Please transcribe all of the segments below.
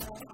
Yeah.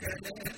Amen.